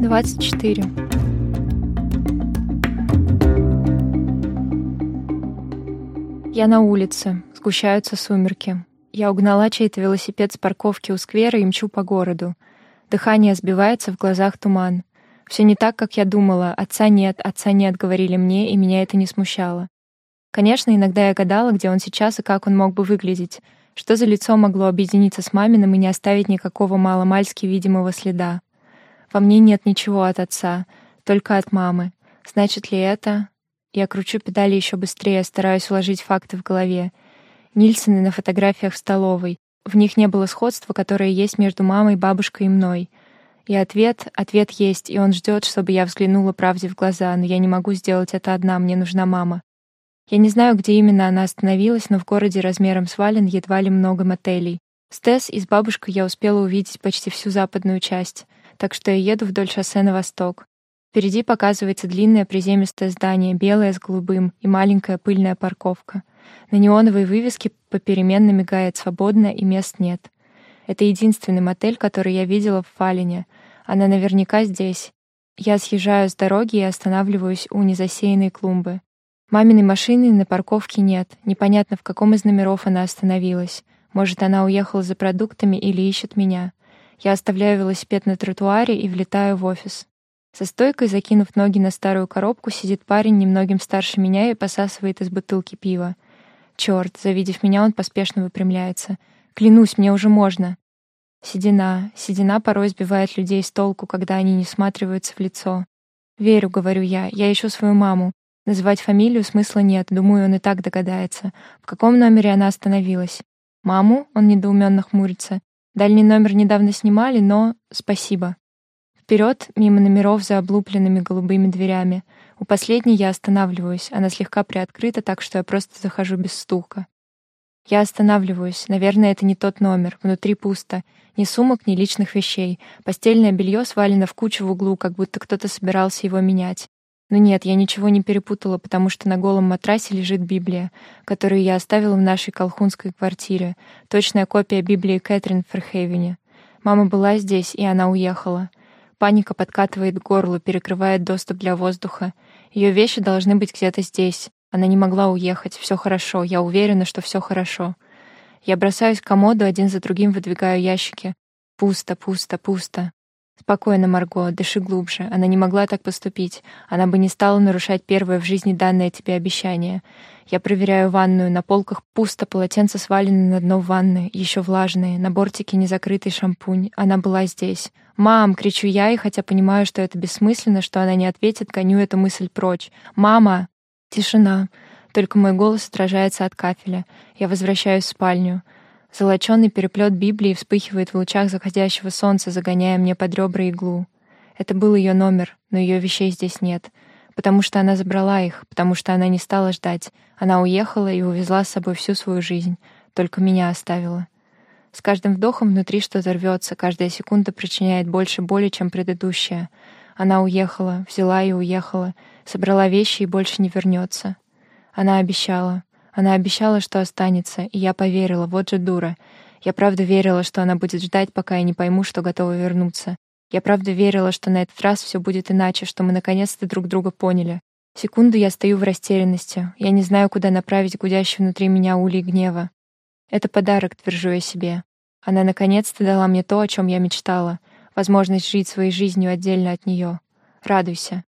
24. Я на улице, сгущаются сумерки. Я угнала чей-то велосипед с парковки у сквера и мчу по городу. Дыхание сбивается, в глазах туман. Все не так, как я думала. Отца нет, отца нет, говорили мне, и меня это не смущало. Конечно, иногда я гадала, где он сейчас и как он мог бы выглядеть. Что за лицо могло объединиться с маминым и не оставить никакого маломальски видимого следа? Во мне нет ничего от отца, только от мамы. Значит ли это... Я кручу педали еще быстрее, стараюсь уложить факты в голове. Нильсоны на фотографиях в столовой. В них не было сходства, которое есть между мамой, бабушкой и мной. И ответ, ответ есть, и он ждет, чтобы я взглянула правде в глаза, но я не могу сделать это одна, мне нужна мама. Я не знаю, где именно она остановилась, но в городе размером с Вален едва ли много мотелей. С Тесс и с бабушкой я успела увидеть почти всю западную часть, так что я еду вдоль шоссе на восток. Впереди показывается длинное приземистое здание, белое с голубым, и маленькая пыльная парковка. На неоновой вывеске попеременно мигает свободно, и мест нет. Это единственный мотель, который я видела в Фалине. Она наверняка здесь. Я съезжаю с дороги и останавливаюсь у незасеянной клумбы. Маминой машины на парковке нет. Непонятно, в каком из номеров она остановилась. Может, она уехала за продуктами или ищет меня. Я оставляю велосипед на тротуаре и влетаю в офис. За стойкой, закинув ноги на старую коробку, сидит парень немногим старше меня и посасывает из бутылки пива. Черт, завидев меня, он поспешно выпрямляется. Клянусь, мне уже можно. Седина. Седина порой сбивает людей с толку, когда они не всматриваются в лицо. Верю, говорю я, я ищу свою маму. Называть фамилию смысла нет, думаю, он и так догадается. В каком номере она остановилась? Маму? Он недоуменно хмурится. Дальний номер недавно снимали, но спасибо. Вперед, мимо номеров за облупленными голубыми дверями. У последней я останавливаюсь, она слегка приоткрыта, так что я просто захожу без стука. Я останавливаюсь. Наверное, это не тот номер. Внутри пусто. Ни сумок, ни личных вещей. Постельное белье свалено в кучу в углу, как будто кто-то собирался его менять. Но нет, я ничего не перепутала, потому что на голом матрасе лежит Библия, которую я оставила в нашей колхунской квартире. Точная копия Библии Кэтрин в Ферхейвене. Мама была здесь, и она уехала. Паника подкатывает к горлу, перекрывает доступ для воздуха. Ее вещи должны быть где-то здесь. Она не могла уехать. Все хорошо. Я уверена, что все хорошо. Я бросаюсь к комоду, один за другим выдвигаю ящики. Пусто, пусто, пусто. Спокойно, Марго, дыши глубже. Она не могла так поступить. Она бы не стала нарушать первое в жизни данное тебе обещание. Я проверяю ванную. На полках пусто, полотенце свалены на дно ванны, еще влажные. На бортике незакрытый шампунь. Она была здесь. «Мам!» — кричу я, и хотя понимаю, что это бессмысленно, что она не ответит, гоню эту мысль прочь. «Мама!» Тишина. Только мой голос отражается от кафеля. Я возвращаюсь в спальню. Золоченый переплет Библии вспыхивает в лучах заходящего солнца, загоняя мне под ребра иглу. Это был ее номер, но ее вещей здесь нет. Потому что она забрала их, потому что она не стала ждать. Она уехала и увезла с собой всю свою жизнь. Только меня оставила. С каждым вдохом внутри что-то рвется, каждая секунда причиняет больше боли, чем предыдущая. Она уехала, взяла и уехала, собрала вещи и больше не вернется. Она обещала. Она обещала, что останется, и я поверила, вот же дура. Я правда верила, что она будет ждать, пока я не пойму, что готова вернуться. Я правда верила, что на этот раз все будет иначе, что мы наконец-то друг друга поняли. Секунду я стою в растерянности. Я не знаю, куда направить гудящий внутри меня улей гнева. Это подарок, твержу я себе. Она наконец-то дала мне то, о чем я мечтала. Возможность жить своей жизнью отдельно от нее. Радуйся.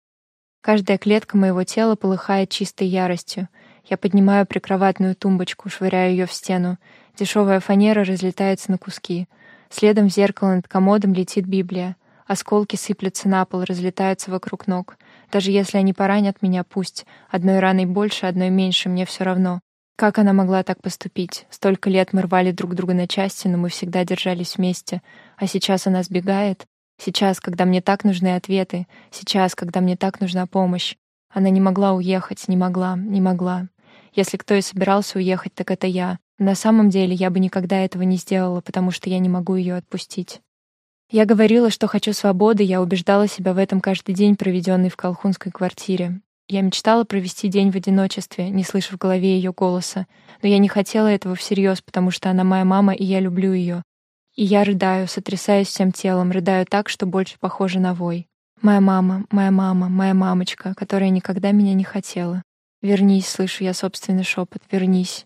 Каждая клетка моего тела полыхает чистой яростью. Я поднимаю прикроватную тумбочку, швыряю ее в стену. Дешевая фанера разлетается на куски. Следом в зеркало над комодом летит Библия. Осколки сыплются на пол, разлетаются вокруг ног. Даже если они поранят меня, пусть. Одной раной больше, одной меньше, мне все равно. Как она могла так поступить? Столько лет мы рвали друг друга на части, но мы всегда держались вместе. А сейчас она сбегает? Сейчас, когда мне так нужны ответы. Сейчас, когда мне так нужна помощь. Она не могла уехать, не могла, не могла. Если кто и собирался уехать, так это я. На самом деле я бы никогда этого не сделала, потому что я не могу ее отпустить. Я говорила, что хочу свободы, я убеждала себя в этом каждый день, проведенный в колхунской квартире. Я мечтала провести день в одиночестве, не слыша в голове ее голоса. Но я не хотела этого всерьез, потому что она моя мама, и я люблю ее. И я рыдаю, сотрясаюсь всем телом, рыдаю так, что больше похоже на вой. Моя мама, моя мама, моя мамочка, которая никогда меня не хотела. Вернись, слышу я собственный шепот, вернись.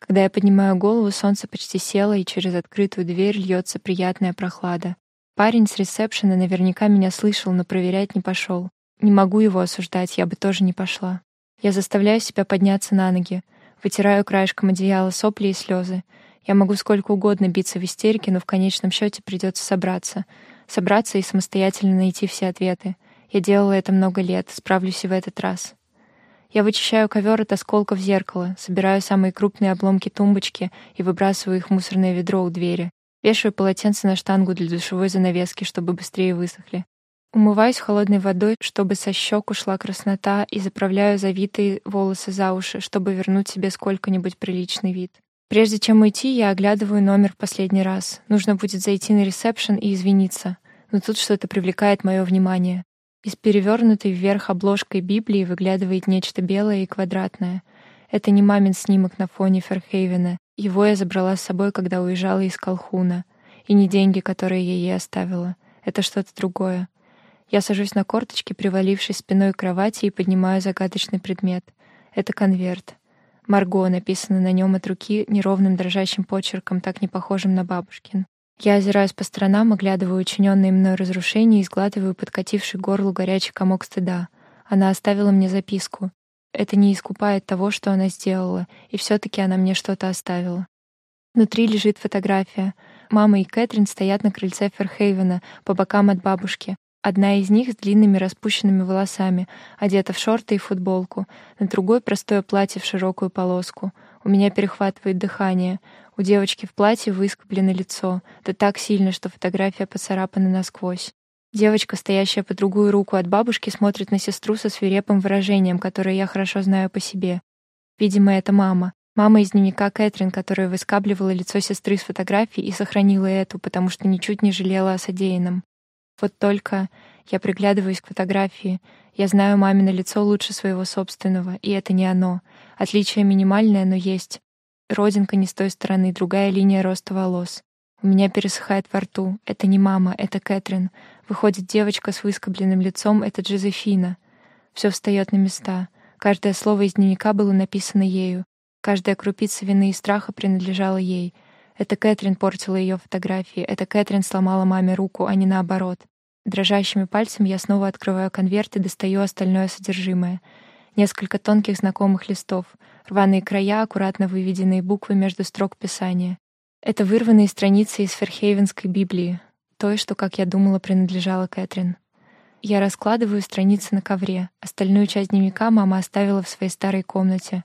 Когда я поднимаю голову, солнце почти село, и через открытую дверь льется приятная прохлада. Парень с ресепшена наверняка меня слышал, но проверять не пошел. Не могу его осуждать, я бы тоже не пошла. Я заставляю себя подняться на ноги, вытираю краешком одеяла сопли и слезы. Я могу сколько угодно биться в истерике, но в конечном счете придется собраться. Собраться и самостоятельно найти все ответы. Я делала это много лет, справлюсь и в этот раз. Я вычищаю ковер от осколков зеркала, собираю самые крупные обломки тумбочки и выбрасываю их в мусорное ведро у двери. Вешаю полотенце на штангу для душевой занавески, чтобы быстрее высохли. Умываюсь холодной водой, чтобы со щек ушла краснота, и заправляю завитые волосы за уши, чтобы вернуть себе сколько-нибудь приличный вид. Прежде чем уйти, я оглядываю номер в последний раз. Нужно будет зайти на ресепшн и извиниться. Но тут что-то привлекает мое внимание. Из перевернутой вверх обложкой Библии выглядывает нечто белое и квадратное. Это не мамин снимок на фоне Ферхейвена. Его я забрала с собой, когда уезжала из Колхуна. И не деньги, которые я ей оставила. Это что-то другое. Я сажусь на корточки, привалившись спиной к кровати, и поднимаю загадочный предмет. Это конверт. Марго написано на нем от руки неровным дрожащим почерком, так не похожим на бабушкин. Я озираюсь по сторонам, оглядываю учиненные мной разрушения и сглатываю подкативший горлу горячий комок стыда. Она оставила мне записку. Это не искупает того, что она сделала, и все таки она мне что-то оставила. Внутри лежит фотография. Мама и Кэтрин стоят на крыльце Ферхейвена по бокам от бабушки. Одна из них с длинными распущенными волосами, одета в шорты и футболку, на другой простое платье в широкую полоску. У меня перехватывает дыхание. У девочки в платье выскоблено лицо, да так сильно, что фотография поцарапана насквозь. Девочка, стоящая по другую руку от бабушки, смотрит на сестру со свирепым выражением, которое я хорошо знаю по себе. Видимо, это мама. Мама из дневника Кэтрин, которая выскабливала лицо сестры с фотографии и сохранила эту, потому что ничуть не жалела о содеянном. Вот только я приглядываюсь к фотографии. Я знаю мамино лицо лучше своего собственного, и это не оно. Отличие минимальное, но есть. Родинка не с той стороны, другая линия роста волос. У меня пересыхает во рту. Это не мама, это Кэтрин. Выходит девочка с выскобленным лицом, это Джозефина. Все встает на места. Каждое слово из дневника было написано ею. Каждая крупица вины и страха принадлежала ей. Это Кэтрин портила ее фотографии. Это Кэтрин сломала маме руку, а не наоборот. Дрожащими пальцами я снова открываю конверт и достаю остальное содержимое. Несколько тонких знакомых листов — рваные края, аккуратно выведенные буквы между строк Писания. Это вырванные страницы из Ферхейвенской Библии, той, что, как я думала, принадлежала Кэтрин. Я раскладываю страницы на ковре. Остальную часть дневника мама оставила в своей старой комнате,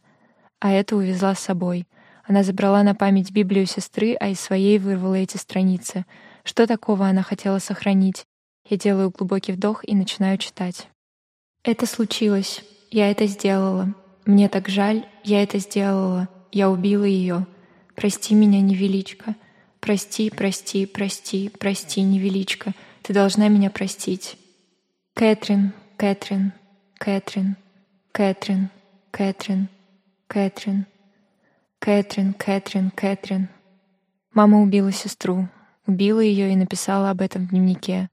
а эту увезла с собой. Она забрала на память Библию сестры, а из своей вырвала эти страницы. Что такого она хотела сохранить? Я делаю глубокий вдох и начинаю читать. Это случилось. Я это сделала. Мне так жаль, я это сделала. Я убила ее. Прости меня, невеличко. Прости, прости, прости, прости, невеличко. Ты должна меня простить. Кэтрин, Кэтрин, Кэтрин, Кэтрин, Кэтрин, Кэтрин, Кэтрин, Кэтрин, Кэтрин. Мама убила сестру. Убила ее и написала об этом в дневнике.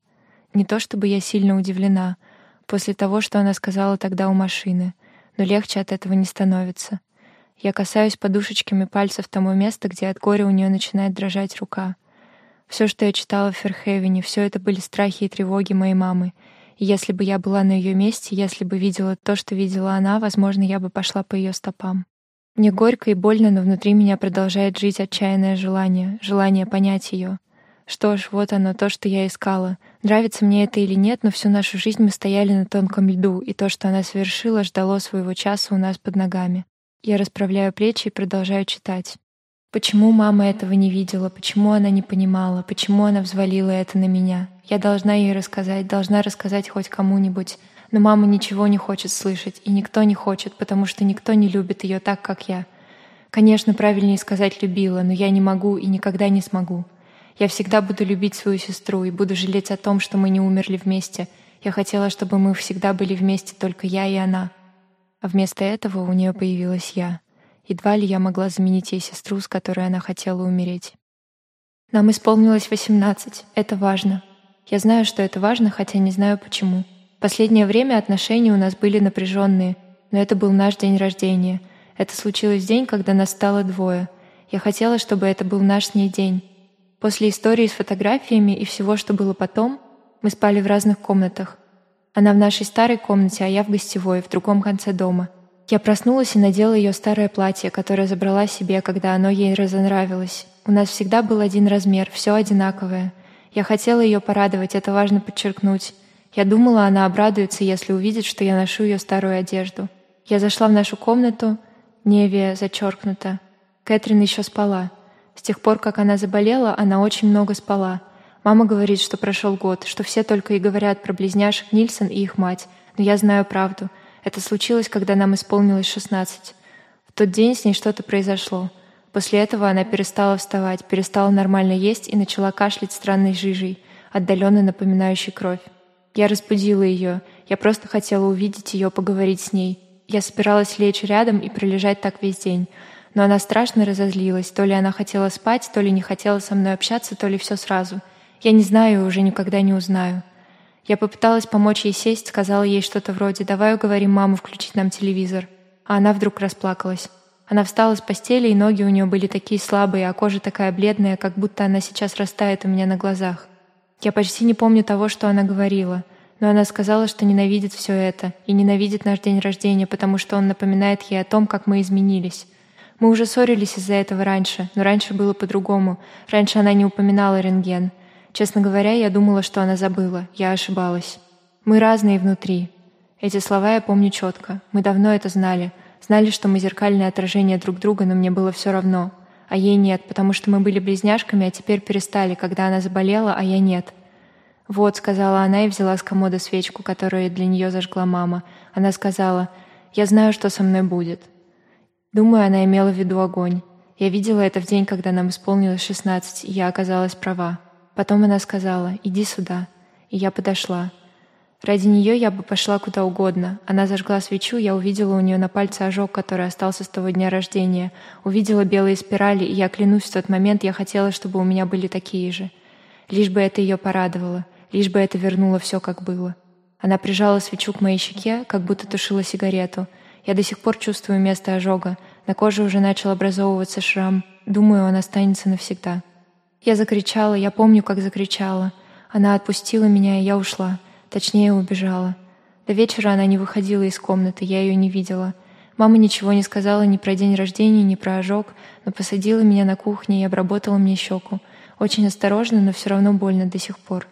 Не то чтобы я сильно удивлена, после того, что она сказала тогда у машины — но легче от этого не становится. Я касаюсь подушечками пальцев тому места, где от горя у нее начинает дрожать рука. Все, что я читала в Ферхевене, все это были страхи и тревоги моей мамы. И если бы я была на ее месте, если бы видела то, что видела она, возможно, я бы пошла по ее стопам. Мне горько и больно, но внутри меня продолжает жить отчаянное желание, желание понять ее. Что ж, вот оно, то, что я искала. Нравится мне это или нет, но всю нашу жизнь мы стояли на тонком льду, и то, что она совершила, ждало своего часа у нас под ногами. Я расправляю плечи и продолжаю читать. Почему мама этого не видела? Почему она не понимала? Почему она взвалила это на меня? Я должна ей рассказать, должна рассказать хоть кому-нибудь. Но мама ничего не хочет слышать, и никто не хочет, потому что никто не любит ее так, как я. Конечно, правильнее сказать «любила», но я не могу и никогда не смогу. Я всегда буду любить свою сестру и буду жалеть о том, что мы не умерли вместе. Я хотела, чтобы мы всегда были вместе, только я и она. А вместо этого у нее появилась я. Едва ли я могла заменить ей сестру, с которой она хотела умереть. Нам исполнилось 18. Это важно. Я знаю, что это важно, хотя не знаю почему. Последнее время отношения у нас были напряженные, но это был наш день рождения. Это случилось в день, когда нас стало двое. Я хотела, чтобы это был наш с ней день. После истории с фотографиями и всего, что было потом, мы спали в разных комнатах. Она в нашей старой комнате, а я в гостевой, в другом конце дома. Я проснулась и надела ее старое платье, которое забрала себе, когда оно ей разонравилось. У нас всегда был один размер, все одинаковое. Я хотела ее порадовать, это важно подчеркнуть. Я думала, она обрадуется, если увидит, что я ношу ее старую одежду. Я зашла в нашу комнату, Невия зачеркнута. Кэтрин еще спала. С тех пор, как она заболела, она очень много спала. Мама говорит, что прошел год, что все только и говорят про близняшек Нильсон и их мать. Но я знаю правду. Это случилось, когда нам исполнилось 16. В тот день с ней что-то произошло. После этого она перестала вставать, перестала нормально есть и начала кашлять странной жижей, отдаленно напоминающей кровь. Я разбудила ее. Я просто хотела увидеть ее, поговорить с ней. Я собиралась лечь рядом и пролежать так весь день. Но она страшно разозлилась. То ли она хотела спать, то ли не хотела со мной общаться, то ли все сразу. Я не знаю и уже никогда не узнаю. Я попыталась помочь ей сесть, сказала ей что-то вроде «давай уговорим маму включить нам телевизор». А она вдруг расплакалась. Она встала с постели, и ноги у нее были такие слабые, а кожа такая бледная, как будто она сейчас растает у меня на глазах. Я почти не помню того, что она говорила, но она сказала, что ненавидит все это и ненавидит наш день рождения, потому что он напоминает ей о том, как мы изменились. Мы уже ссорились из-за этого раньше, но раньше было по-другому. Раньше она не упоминала рентген. Честно говоря, я думала, что она забыла. Я ошибалась. Мы разные внутри. Эти слова я помню четко. Мы давно это знали — Знали, что мы зеркальное отражение друг друга, но мне было все равно. А ей нет, потому что мы были близняшками, а теперь перестали, когда она заболела, а я нет. «Вот», — сказала она и взяла с комода свечку, которую для нее зажгла мама. Она сказала, «Я знаю, что со мной будет». Думаю, она имела в виду огонь. Я видела это в день, когда нам исполнилось шестнадцать, и я оказалась права. Потом она сказала, «Иди сюда». И я подошла. Ради нее я бы пошла куда угодно. Она зажгла свечу, я увидела у нее на пальце ожог, который остался с того дня рождения. Увидела белые спирали, и я клянусь, в тот момент я хотела, чтобы у меня были такие же. Лишь бы это ее порадовало, лишь бы это вернуло все, как было. Она прижала свечу к моей щеке, как будто тушила сигарету. Я до сих пор чувствую место ожога. На коже уже начал образовываться шрам. Думаю, он останется навсегда. Я закричала, я помню, как закричала. Она отпустила меня, и я ушла. Точнее, убежала. До вечера она не выходила из комнаты, я ее не видела. Мама ничего не сказала ни про день рождения, ни про ожог, но посадила меня на кухне и обработала мне щеку. Очень осторожно, но все равно больно до сих пор.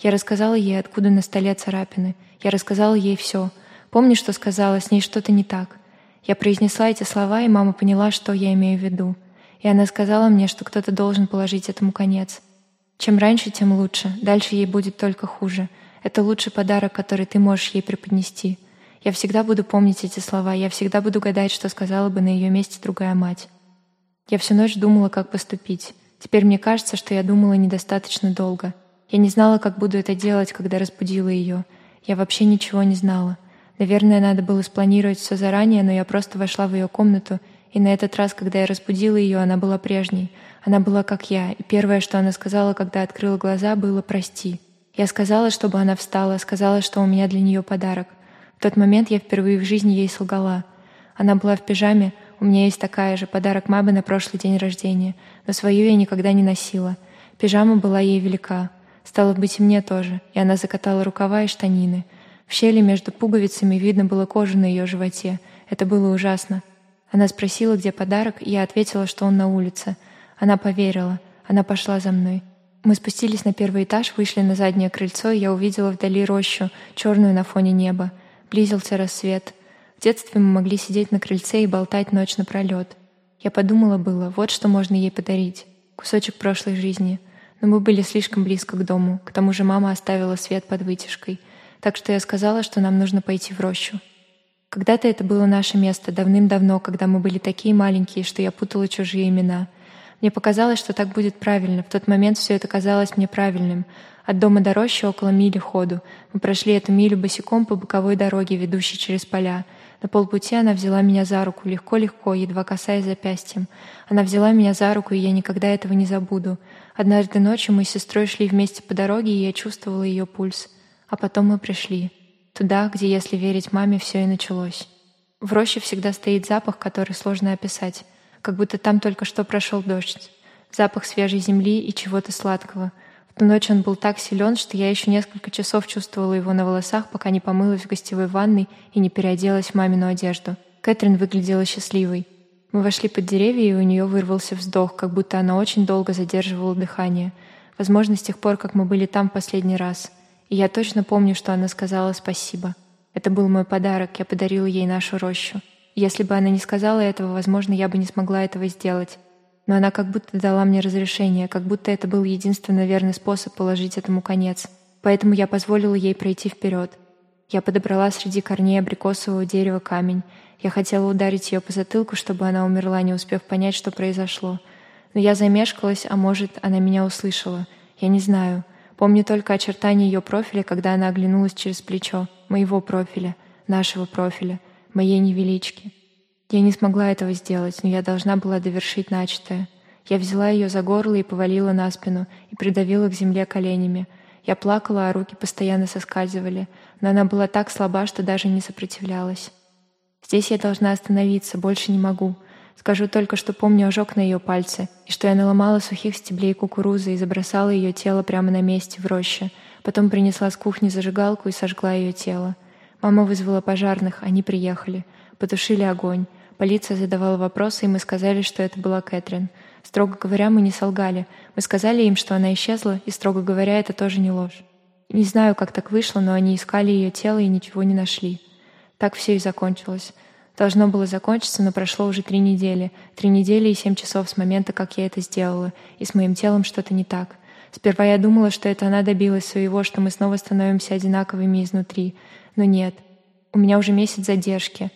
Я рассказала ей, откуда на столе царапины. Я рассказала ей все. Помню, что сказала, с ней что-то не так. Я произнесла эти слова, и мама поняла, что я имею в виду. И она сказала мне, что кто-то должен положить этому конец. Чем раньше, тем лучше. Дальше ей будет только хуже. Это лучший подарок, который ты можешь ей преподнести. Я всегда буду помнить эти слова, я всегда буду гадать, что сказала бы на ее месте другая мать. Я всю ночь думала, как поступить. Теперь мне кажется, что я думала недостаточно долго. Я не знала, как буду это делать, когда разбудила ее. Я вообще ничего не знала. Наверное, надо было спланировать все заранее, но я просто вошла в ее комнату, и на этот раз, когда я разбудила ее, она была прежней. Она была как я, и первое, что она сказала, когда открыла глаза, было «прости». Я сказала, чтобы она встала, сказала, что у меня для нее подарок. В тот момент я впервые в жизни ей солгала. Она была в пижаме, у меня есть такая же, подарок мамы на прошлый день рождения, но свою я никогда не носила. Пижама была ей велика. Стало быть, и мне тоже, и она закатала рукава и штанины. В щели между пуговицами видно было кожу на ее животе. Это было ужасно. Она спросила, где подарок, и я ответила, что он на улице. Она поверила. Она пошла за мной. Мы спустились на первый этаж, вышли на заднее крыльцо, и я увидела вдали рощу, черную на фоне неба. Близился рассвет. В детстве мы могли сидеть на крыльце и болтать ночь напролет. Я подумала было, вот что можно ей подарить. Кусочек прошлой жизни. Но мы были слишком близко к дому. К тому же мама оставила свет под вытяжкой. Так что я сказала, что нам нужно пойти в рощу. Когда-то это было наше место, давным-давно, когда мы были такие маленькие, что я путала чужие имена — мне показалось, что так будет правильно. В тот момент все это казалось мне правильным. От дома до рощи около мили ходу. Мы прошли эту милю босиком по боковой дороге, ведущей через поля. На полпути она взяла меня за руку, легко-легко, едва касаясь запястьем. Она взяла меня за руку, и я никогда этого не забуду. Однажды ночью мы с сестрой шли вместе по дороге, и я чувствовала ее пульс. А потом мы пришли. Туда, где, если верить маме, все и началось. В роще всегда стоит запах, который сложно описать. Как будто там только что прошел дождь. Запах свежей земли и чего-то сладкого. В ту ночь он был так силен, что я еще несколько часов чувствовала его на волосах, пока не помылась в гостевой ванной и не переоделась в мамину одежду. Кэтрин выглядела счастливой. Мы вошли под деревья, и у нее вырвался вздох, как будто она очень долго задерживала дыхание. Возможно, с тех пор, как мы были там в последний раз. И я точно помню, что она сказала спасибо. Это был мой подарок, я подарила ей нашу рощу. Если бы она не сказала этого, возможно, я бы не смогла этого сделать. Но она как будто дала мне разрешение, как будто это был единственно верный способ положить этому конец. Поэтому я позволила ей пройти вперед. Я подобрала среди корней абрикосового дерева камень. Я хотела ударить ее по затылку, чтобы она умерла, не успев понять, что произошло. Но я замешкалась, а может, она меня услышала. Я не знаю. Помню только очертания ее профиля, когда она оглянулась через плечо. Моего профиля, нашего профиля, моей невелички. Я не смогла этого сделать, но я должна была довершить начатое. Я взяла ее за горло и повалила на спину и придавила к земле коленями — я плакала, а руки постоянно соскальзывали, но она была так слаба, что даже не сопротивлялась. Здесь я должна остановиться, больше не могу. Скажу только, что помню ожог на ее пальце, и что я наломала сухих стеблей кукурузы и забросала ее тело прямо на месте в роще. Потом принесла с кухни зажигалку и сожгла ее тело. Мама вызвала пожарных, они приехали. Потушили огонь. Полиция задавала вопросы, и мы сказали, что это была Кэтрин. Строго говоря, мы не солгали. Мы сказали им, что она исчезла, и, строго говоря, это тоже не ложь. Не знаю, как так вышло, но они искали ее тело и ничего не нашли. Так все и закончилось. Должно было закончиться, но прошло уже три недели. Три недели и семь часов с момента, как я это сделала. И с моим телом что-то не так. Сперва я думала, что это она добилась своего, что мы снова становимся одинаковыми изнутри. Но нет. У меня уже месяц задержки.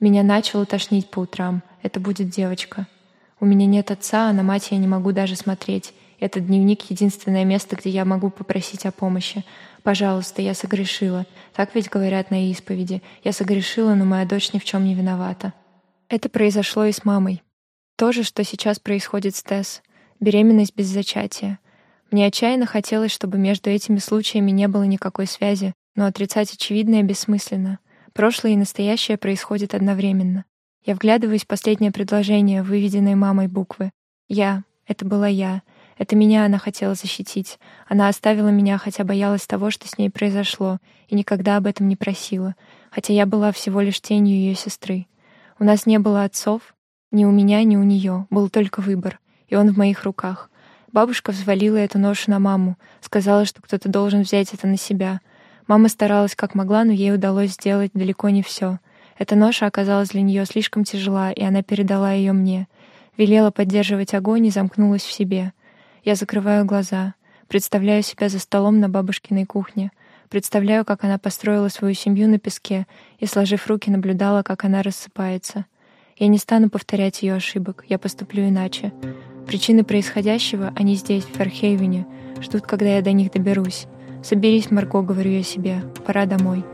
Меня начало тошнить по утрам. Это будет девочка. У меня нет отца, а на мать я не могу даже смотреть. Этот дневник — единственное место, где я могу попросить о помощи. Пожалуйста, я согрешила. Так ведь говорят на исповеди. Я согрешила, но моя дочь ни в чем не виновата. Это произошло и с мамой. То же, что сейчас происходит с Тесс. Беременность без зачатия. Мне отчаянно хотелось, чтобы между этими случаями не было никакой связи, но отрицать очевидное бессмысленно. Прошлое и настоящее происходят одновременно. Я вглядываюсь в последнее предложение, выведенное мамой буквы. «Я» — это была я. Это меня она хотела защитить. Она оставила меня, хотя боялась того, что с ней произошло, и никогда об этом не просила, хотя я была всего лишь тенью ее сестры. У нас не было отцов, ни у меня, ни у нее, был только выбор, и он в моих руках. Бабушка взвалила эту ношу на маму, сказала, что кто-то должен взять это на себя — Мама старалась как могла, но ей удалось сделать далеко не все. Эта ноша оказалась для нее слишком тяжела, и она передала ее мне. Велела поддерживать огонь и замкнулась в себе. Я закрываю глаза, представляю себя за столом на бабушкиной кухне, представляю, как она построила свою семью на песке и, сложив руки, наблюдала, как она рассыпается. Я не стану повторять ее ошибок, я поступлю иначе. Причины происходящего, они здесь, в Ферхейвене, ждут, когда я до них доберусь. «Соберись, Марго», — говорю я себе, — «пора домой».